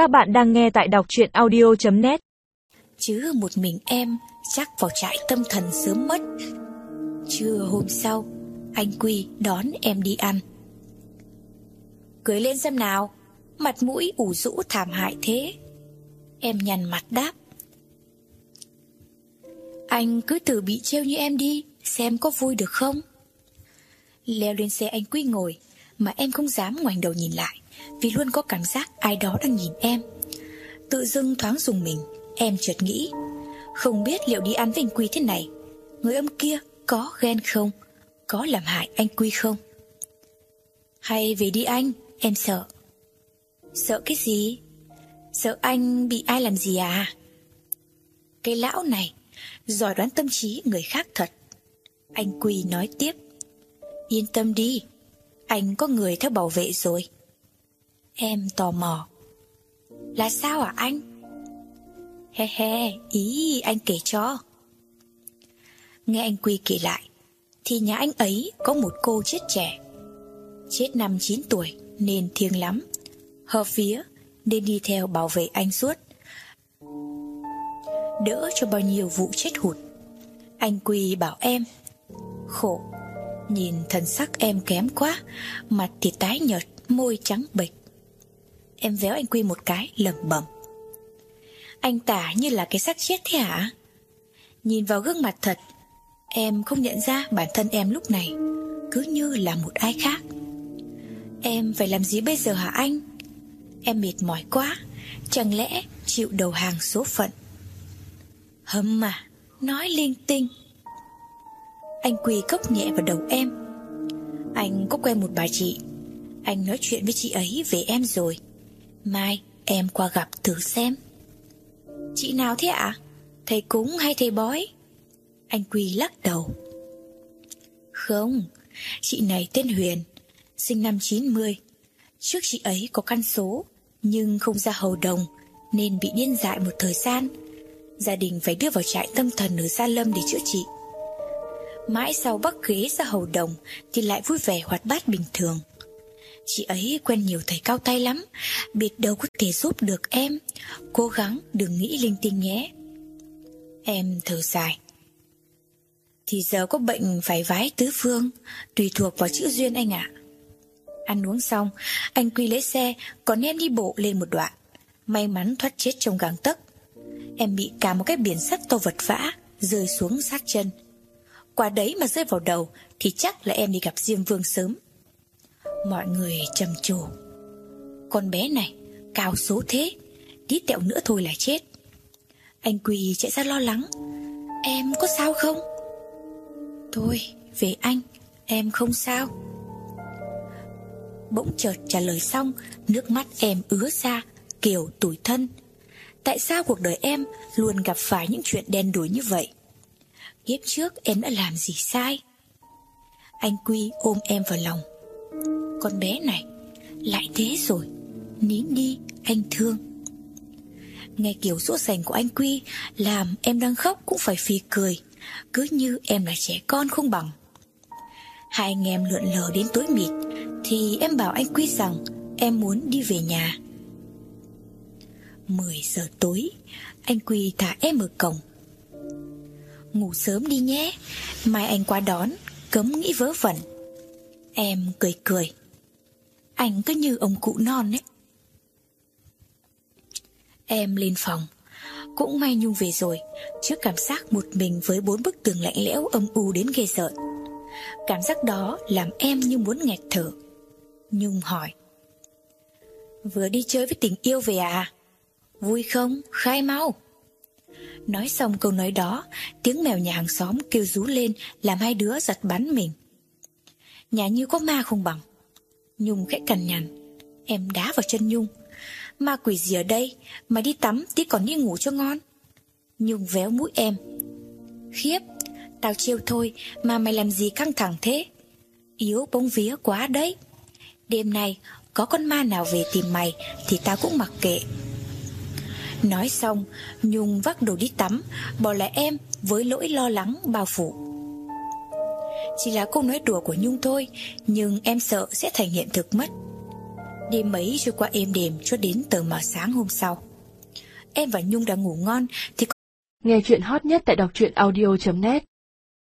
Các bạn đang nghe tại đọc chuyện audio.net Chứ một mình em, chắc vào trại tâm thần sớm mất. Trưa hôm sau, Anh Quy đón em đi ăn. Cưới lên xem nào, Mặt mũi ủ rũ thảm hại thế. Em nhằn mặt đáp. Anh cứ thử bị trêu như em đi, Xem có vui được không? Leo lên xe anh Quy ngồi, Mà em không dám ngoảnh đầu nhìn lại. Vì luôn có cảm giác ai đó đang nhìn em. Tự dưng thoáng dùng mình, Em chợt nghĩ, Không biết liệu đi ăn với anh Quy thế này, Người âm kia có ghen không, Có làm hại anh Quy không? Hay về đi anh, Em sợ. Sợ cái gì? Sợ anh bị ai làm gì à? Cái lão này, Giỏi đoán tâm trí người khác thật. Anh Quy nói tiếp, Yên tâm đi, Anh có người theo bảo vệ rồi. Em tò mò. Là sao à anh? He he, Ý anh kể cho. Nghe anh Quy kể lại, Thì nhà anh ấy có một cô chết trẻ. Chết năm 9 tuổi, Nên thiêng lắm. Hờ phía, Nên đi theo bảo vệ anh suốt. Đỡ cho bao nhiêu vụ chết hụt. Anh Quy bảo em, Khổ, Nhìn thần sắc em kém quá, Mặt thì tái nhợt, Môi trắng bệch. Em véo anh Quy một cái, lẩm bẩm. Anh tả như là cái xác chết thế hả? Nhìn vào gương mặt thật, Em không nhận ra bản thân em lúc này Cứ như là một ai khác. Em phải làm gì bây giờ hả anh? Em mệt mỏi quá, Chẳng lẽ chịu đầu hàng số phận? Hâm mà, Nói linh tinh. Anh quỳ cốc nhẹ vào đầu em. Anh có quen một bà chị, Anh nói chuyện với chị ấy về em rồi. Mai, em qua gặp thử xem. Chị nào thế ạ? Thầy cúng hay thầy bói? Anh Quy lắc đầu. Không, Chị này tên Huyền, Sinh năm 90 Trước chị ấy có căn số, Nhưng không ra hầu đồng, Nên bị điên dại một thời gian. Gia đình phải đưa vào trại tâm thần ở Gia Lâm để chữa trị. Mãi sau bắc ghế ra hầu đồng Thì lại vui vẻ hoạt bát bình thường. Chị ấy quen nhiều thầy cao tay lắm. Biết đâu có thể giúp được em. Cố gắng, đừng nghĩ linh tinh nhé. Em thở dài. Thì giờ có bệnh phải vái tứ phương, Tùy thuộc vào chữ duyên anh ạ. Ăn uống xong, Anh Quy lấy xe, Còn em đi bộ lên một đoạn. May mắn thoát chết trong găng tấc. Em bị cả một cái biển sắt to vật vã Rơi xuống sát chân. Quả đấy mà rơi vào đầu Thì chắc là em đi gặp Diêm Vương sớm. Mọi người trầm trồ Con bé này, Cao số thế, Tí tẹo nữa thôi là chết. Anh Quy chạy ra lo lắng. Em có sao không? Thôi, về anh, Em không sao. Bỗng chợt trả lời xong, Nước mắt em ứa ra, Kiểu tủi thân. Tại sao cuộc đời em Luôn gặp phải những chuyện đen đủi như vậy? Kiếp trước em đã làm gì sai? Anh Quy ôm em vào lòng. Con bé này. Lại thế rồi Nín đi anh thương. Nghe kiểu rũ rành của anh Quy Làm em đang khóc cũng phải phì cười. Cứ như em là trẻ con không bằng. Hai anh em lượn lờ đến tối mịt, Thì em bảo anh Quy rằng Em muốn đi về nhà. 10 giờ tối, Anh Quy thả em ở cổng. Ngủ sớm đi nhé, Mai anh qua đón, Cấm nghĩ vớ vẩn. Em cười cười. Anh cứ như ông cụ non ấy. Em lên phòng. Cũng may Nhung về rồi. Trước cảm giác một mình với bốn bức tường lạnh lẽo âm u đến ghê sợ Cảm giác đó làm em như muốn nghẹt thở. Nhung hỏi. Vừa đi chơi với tình yêu về à? Vui không? Khai mau. Nói xong câu nói đó, Tiếng mèo nhà hàng xóm kêu rú lên, Làm hai đứa giật bắn mình. Nhà như có ma không bằng. Nhung khẽ cằn nhằn. Em đá vào chân Nhung. Ma quỷ gì ở đây? Mà đi tắm, tí còn đi ngủ cho ngon. Nhung véo mũi em. Khiếp, Tao chiêu thôi, mà mày làm gì căng thẳng thế? Yếu bóng vía quá đấy. Đêm nay, có con ma nào về tìm mày Thì tao cũng mặc kệ. Nói xong, Nhung vác đồ đi tắm. Bỏ lại em với lỗi lo lắng, bao phủ. Chỉ là câu nói đùa của Nhung thôi, Nhưng em sợ sẽ thành hiện thực mất Đêm ấy trôi qua êm đềm cho đến tờ mờ sáng hôm sau. Em và Nhung đã ngủ ngon thì Nghe chuyện hot nhất tại đọc truyện audio.net